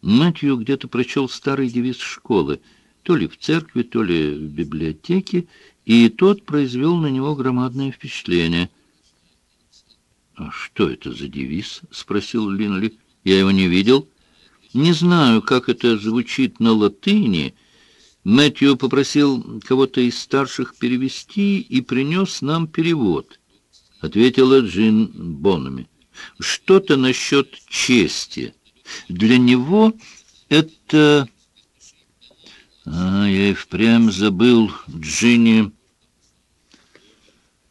Мэтью где-то прочел старый девиз школы — то ли в церкви, то ли в библиотеке, и тот произвел на него громадное впечатление. «А что это за девиз?» — спросил Линли. «Я его не видел. Не знаю, как это звучит на латыни». Мэтью попросил кого-то из старших перевести и принес нам перевод. Ответила Джин Бонами. Что-то насчет чести. Для него это а, я и впрямь забыл Джинни.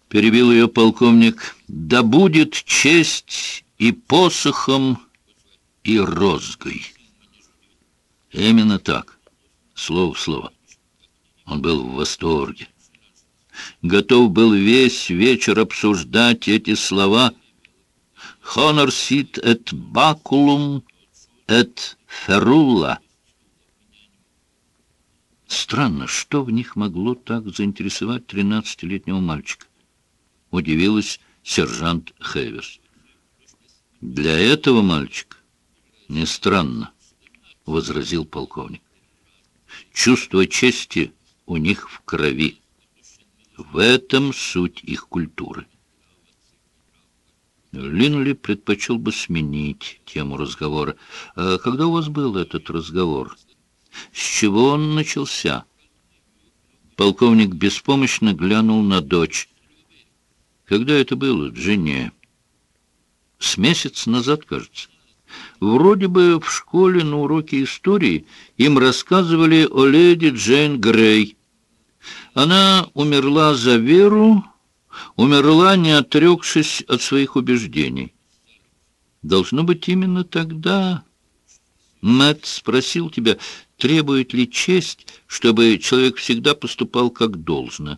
Перебил ее полковник. Да будет честь и посохом, и розгой. Именно так, слово в слово. Он был в восторге. Готов был весь вечер обсуждать эти слова. «Honor sit et baculum et ferula». Странно, что в них могло так заинтересовать тринадцатилетнего мальчика? Удивилась сержант Хейверс. Для этого мальчика не странно, возразил полковник. Чувство чести у них в крови. В этом суть их культуры. Линли предпочел бы сменить тему разговора. А когда у вас был этот разговор? С чего он начался? Полковник беспомощно глянул на дочь. Когда это было, Джинни? С месяц назад, кажется. Вроде бы в школе на уроке истории им рассказывали о леди Джейн Грей. Она умерла за веру, умерла, не отрекшись от своих убеждений. Должно быть, именно тогда Мэтт спросил тебя, требует ли честь, чтобы человек всегда поступал как должно.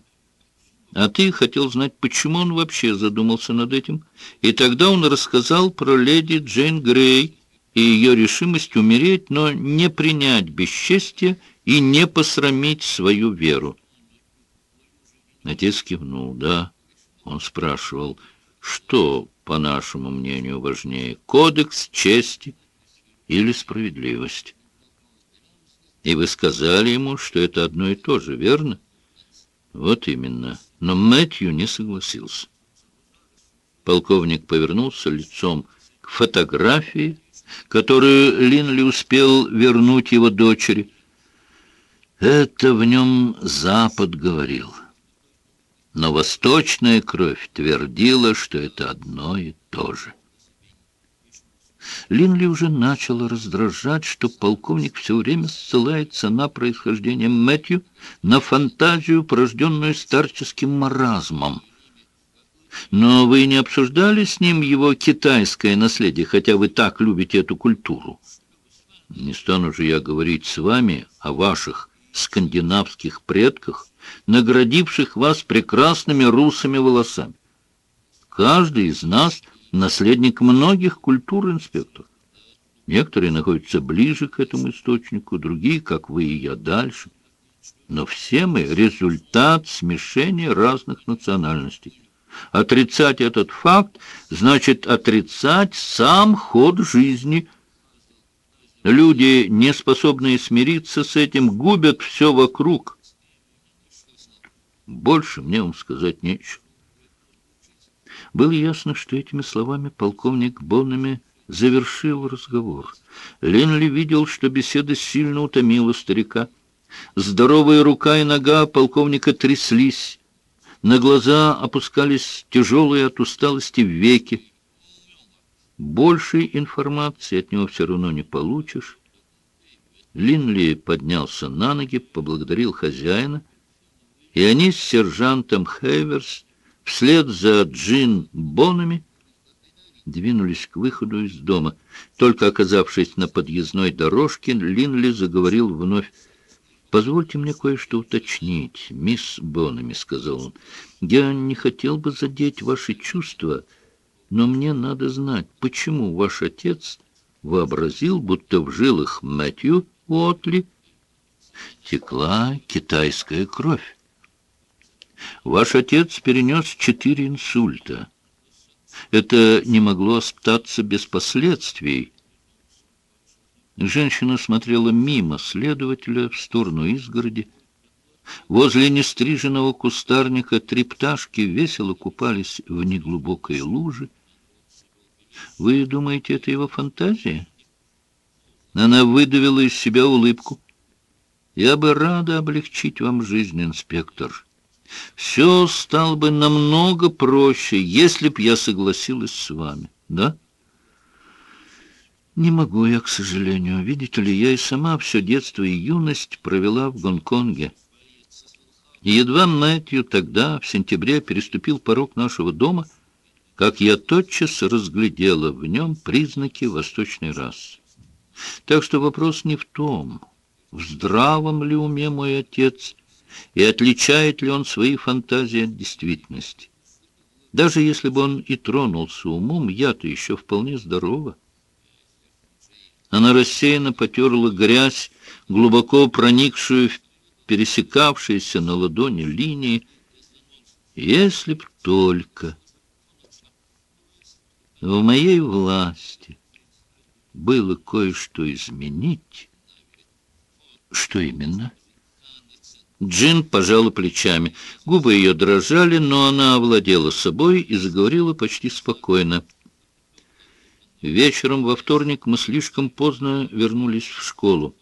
А ты хотел знать, почему он вообще задумался над этим. И тогда он рассказал про леди Джейн Грей и ее решимость умереть, но не принять бесчестие и не посрамить свою веру. Отец кивнул. Да, он спрашивал, что, по нашему мнению, важнее, кодекс чести или справедливость? И вы сказали ему, что это одно и то же, верно? Вот именно. Но Мэтью не согласился. Полковник повернулся лицом к фотографии, которую Линли успел вернуть его дочери. Это в нем Запад говорил. Но восточная кровь твердила, что это одно и то же. Линли уже начала раздражать, что полковник все время ссылается на происхождение Мэтью, на фантазию, порожденную старческим маразмом. Но вы не обсуждали с ним его китайское наследие, хотя вы так любите эту культуру? Не стану же я говорить с вами о ваших скандинавских предках, наградивших вас прекрасными русыми волосами. Каждый из нас — наследник многих культур, инспектор. Некоторые находятся ближе к этому источнику, другие, как вы и я, дальше. Но все мы — результат смешения разных национальностей. Отрицать этот факт значит отрицать сам ход жизни. Люди, не способные смириться с этим, губят все вокруг. Больше мне вам сказать нечего. Было ясно, что этими словами полковник Боннами завершил разговор. Ленли видел, что беседа сильно утомила старика. Здоровая рука и нога полковника тряслись. На глаза опускались тяжелые от усталости веки. Большей информации от него все равно не получишь. Линли поднялся на ноги, поблагодарил хозяина, и они с сержантом Хейверс вслед за Джин Бонами двинулись к выходу из дома. Только оказавшись на подъездной дорожке, Линли заговорил вновь. «Позвольте мне кое-что уточнить, мисс Бонами», — сказал он. «Я не хотел бы задеть ваши чувства, но мне надо знать, почему ваш отец вообразил, будто в жилах Мэтью Уотли текла китайская кровь. Ваш отец перенес четыре инсульта. Это не могло остаться без последствий». Женщина смотрела мимо следователя в сторону изгороди. Возле нестриженного кустарника три пташки весело купались в неглубокой луже. «Вы думаете, это его фантазия?» Она выдавила из себя улыбку. «Я бы рада облегчить вам жизнь, инспектор. Все стало бы намного проще, если б я согласилась с вами, да?» Не могу я, к сожалению. Видите ли, я и сама все детство и юность провела в Гонконге. Едва Мэтью тогда, в сентябре, переступил порог нашего дома, как я тотчас разглядела в нем признаки восточной расы. Так что вопрос не в том, в здравом ли уме мой отец, и отличает ли он свои фантазии от действительности. Даже если бы он и тронулся умом, я-то еще вполне здорова. Она рассеянно потерла грязь, глубоко проникшую в пересекавшиеся на ладони линии. Если б только в моей власти было кое-что изменить. Что именно? Джин пожала плечами. Губы ее дрожали, но она овладела собой и заговорила почти спокойно. Вечером во вторник мы слишком поздно вернулись в школу.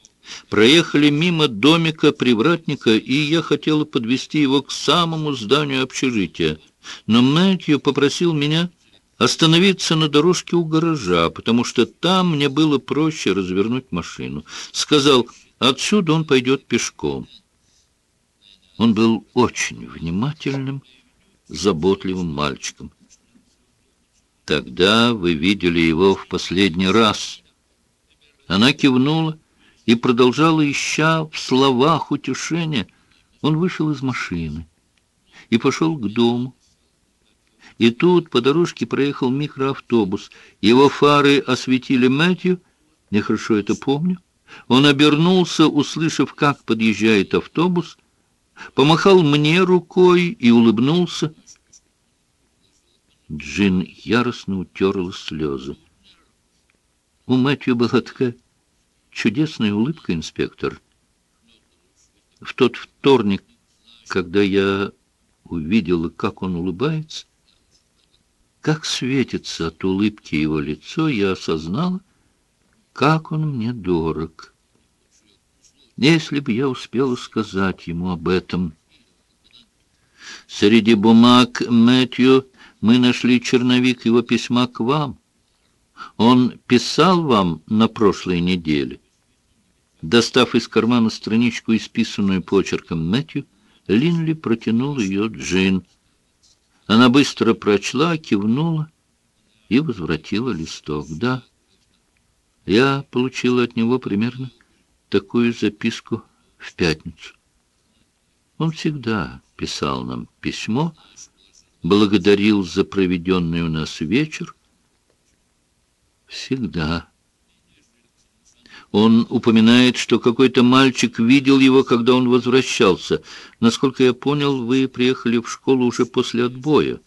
Проехали мимо домика привратника, и я хотела подвести его к самому зданию общежития. Но Мэтью попросил меня остановиться на дорожке у гаража, потому что там мне было проще развернуть машину. Сказал, отсюда он пойдет пешком. Он был очень внимательным, заботливым мальчиком. Тогда вы видели его в последний раз. Она кивнула и продолжала, ища в словах утешения. Он вышел из машины и пошел к дому. И тут по дорожке проехал микроавтобус. Его фары осветили Мэтью. Я хорошо это помню. Он обернулся, услышав, как подъезжает автобус, помахал мне рукой и улыбнулся. Джин яростно утерла слезы. У Мэтью была такая чудесная улыбка, инспектор. В тот вторник, когда я увидела, как он улыбается, как светится от улыбки его лицо, я осознала, как он мне дорог. Если бы я успела сказать ему об этом. Среди бумаг Мэтью мы нашли черновик его письма к вам. Он писал вам на прошлой неделе?» Достав из кармана страничку, исписанную почерком Мэтью, Линли протянул ее Джин. Она быстро прочла, кивнула и возвратила листок. «Да, я получила от него примерно такую записку в пятницу. Он всегда писал нам письмо, благодарил за проведенный у нас вечер. Всегда. Он упоминает, что какой-то мальчик видел его, когда он возвращался. Насколько я понял, вы приехали в школу уже после отбоя.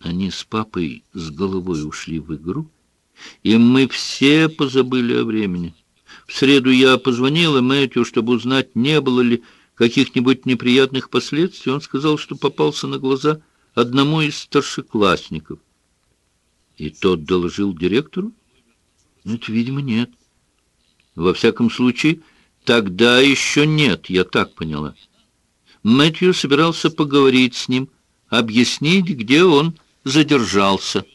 Они с папой с головой ушли в игру, и мы все позабыли о времени. В среду я позвонила Мэтью, чтобы узнать, не было ли каких-нибудь неприятных последствий. Он сказал, что попался на глаза одному из старшеклассников. И тот доложил директору? Нет, видимо, нет. Во всяком случае, тогда еще нет, я так поняла. Мэтью собирался поговорить с ним, объяснить, где он задержался.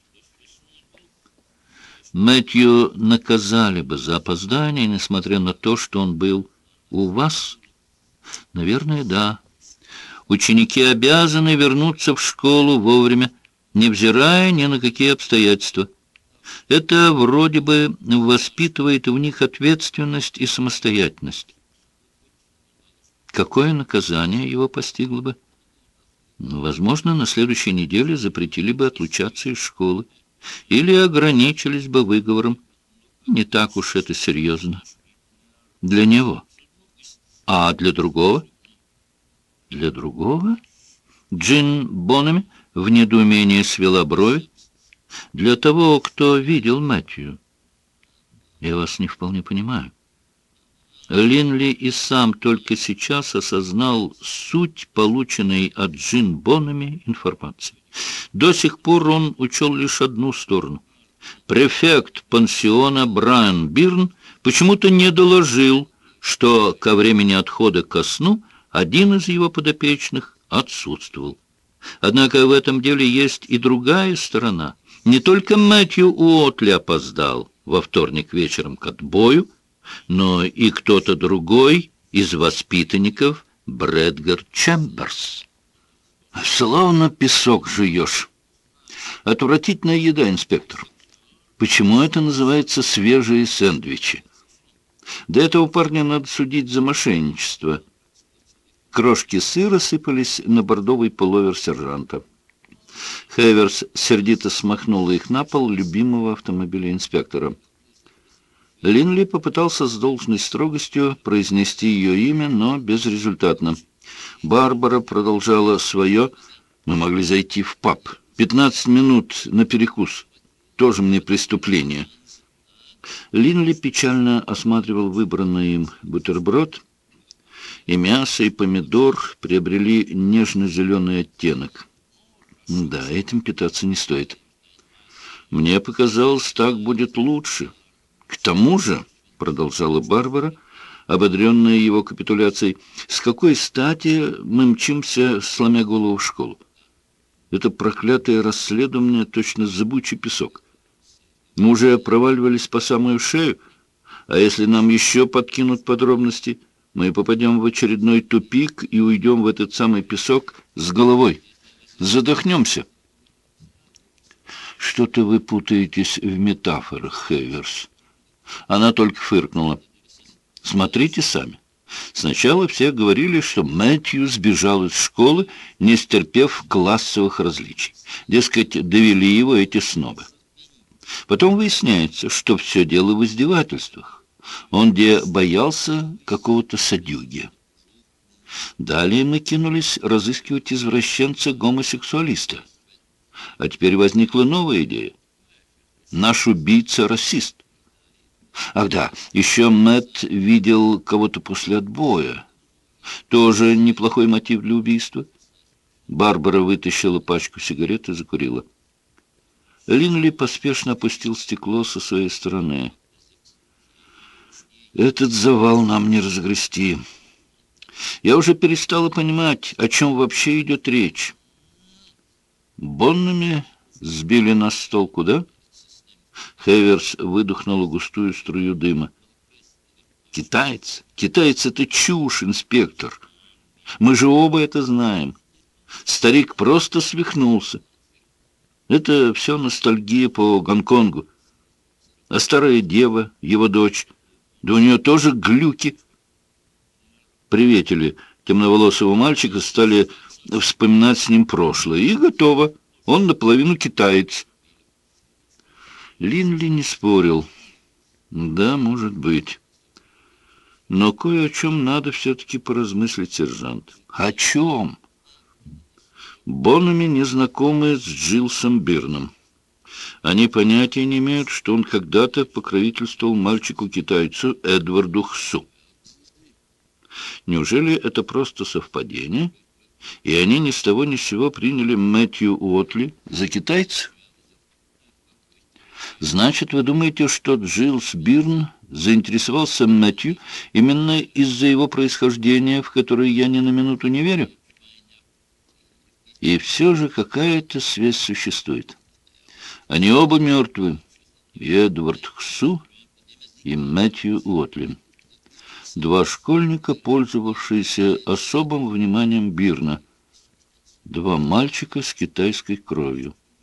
Мэтью наказали бы за опоздание, несмотря на то, что он был у вас? Наверное, да. Ученики обязаны вернуться в школу вовремя, невзирая ни на какие обстоятельства. Это вроде бы воспитывает в них ответственность и самостоятельность. Какое наказание его постигло бы? Возможно, на следующей неделе запретили бы отлучаться из школы или ограничились бы выговором. Не так уж это серьезно. Для него. А для другого? Для другого? Джин Бонами в недоумении свела брови. Для того, кто видел Мэтью. Я вас не вполне понимаю. Линли и сам только сейчас осознал суть полученной от Джин Бонами информации. До сих пор он учел лишь одну сторону. Префект пансиона Брайан Бирн почему-то не доложил, что ко времени отхода ко сну один из его подопечных отсутствовал. Однако в этом деле есть и другая сторона. Не только Мэтью Уотли опоздал во вторник вечером к отбою, но и кто-то другой из воспитанников Брэдгар Чемберс. Словно песок жуешь. Отвратительная еда, инспектор. Почему это называется свежие сэндвичи? До этого парня надо судить за мошенничество. Крошки сыра сыпались на бордовый пуловер сержанта. Хеверс сердито смахнула их на пол любимого автомобиля инспектора. Линли попытался с должной строгостью произнести ее имя, но безрезультатно. Барбара продолжала свое. Мы могли зайти в паб. Пятнадцать минут на перекус. Тоже мне преступление. Линли печально осматривал выбранный им бутерброд. И мясо, и помидор приобрели нежно-зеленый оттенок. Да, этим питаться не стоит. Мне показалось, так будет лучше. К тому же, продолжала Барбара, ободренная его капитуляцией, с какой стати мы мчимся, сломя голову в школу? Это проклятое расследование точно зыбучий песок. Мы уже проваливались по самую шею, а если нам еще подкинут подробности, мы попадем в очередной тупик и уйдем в этот самый песок с головой. Задохнемся. Что-то вы путаетесь в метафорах, Хейверс. Она только фыркнула. Смотрите сами. Сначала все говорили, что Мэтью сбежал из школы, не стерпев классовых различий. Дескать, довели его эти снобы. Потом выясняется, что все дело в издевательствах. Он где боялся какого-то садюги. Далее мы кинулись разыскивать извращенца-гомосексуалиста. А теперь возникла новая идея. Наш убийца — расист. Ах да, еще Мэтт видел кого-то после отбоя. Тоже неплохой мотив для убийства. Барбара вытащила пачку сигарет и закурила. Линли поспешно опустил стекло со своей стороны. «Этот завал нам не разгрести. Я уже перестала понимать, о чем вообще идет речь. Боннами сбили нас с толку, да?» Хеверс выдохнула густую струю дыма. «Китаец? Китаец — это чушь, инспектор. Мы же оба это знаем. Старик просто свихнулся. Это все ностальгия по Гонконгу. А старая дева, его дочь, да у нее тоже глюки. Приветели темноволосого мальчика стали вспоминать с ним прошлое. И готово. Он наполовину китаец. Линли не спорил. Да, может быть. Но кое о чем надо все-таки поразмыслить, сержант. О чем? Бонами не знакомы с Джилсом Бирном. Они понятия не имеют, что он когда-то покровительствовал мальчику-китайцу Эдварду Хсу. Неужели это просто совпадение, и они ни с того ни с сего приняли Мэтью Уотли за китайца? Значит, вы думаете, что Джилс Бирн заинтересовался Мэтью именно из-за его происхождения, в которое я ни на минуту не верю? И все же какая-то связь существует. Они оба мертвы. Эдвард Хсу и Мэтью Уотлин. Два школьника, пользовавшиеся особым вниманием Бирна. Два мальчика с китайской кровью.